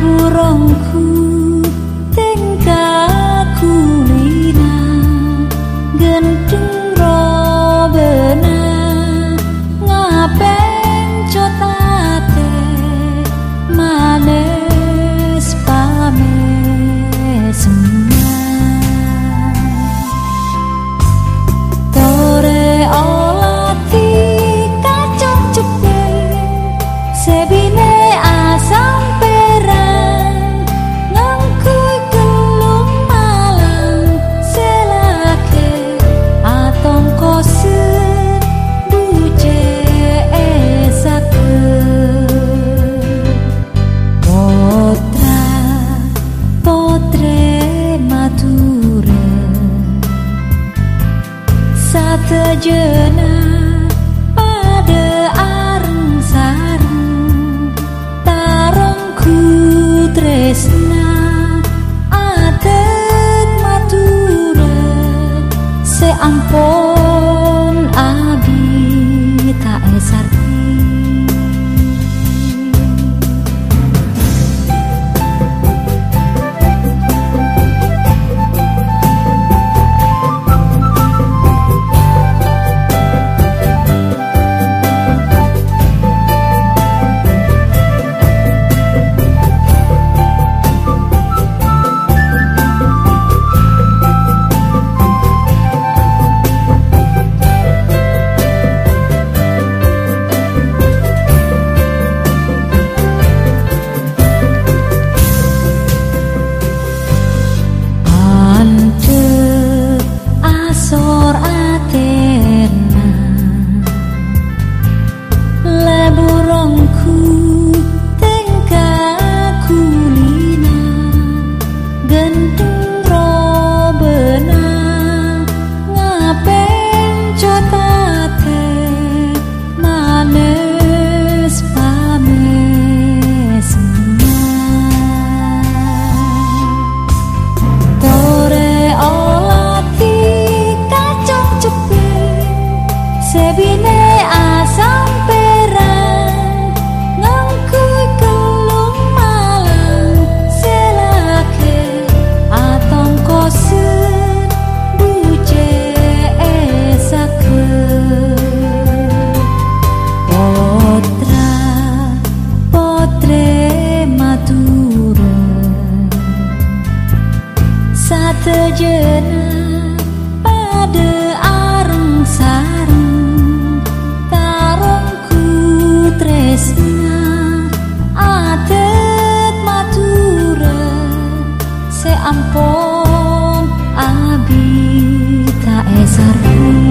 burungku tingkahku nina genting robena ngapain sejenak pada areng sareng tarongku tresna atet matura seampun sejenak pada arung sarung tarungku tresna atet matura seampun abi tak esarung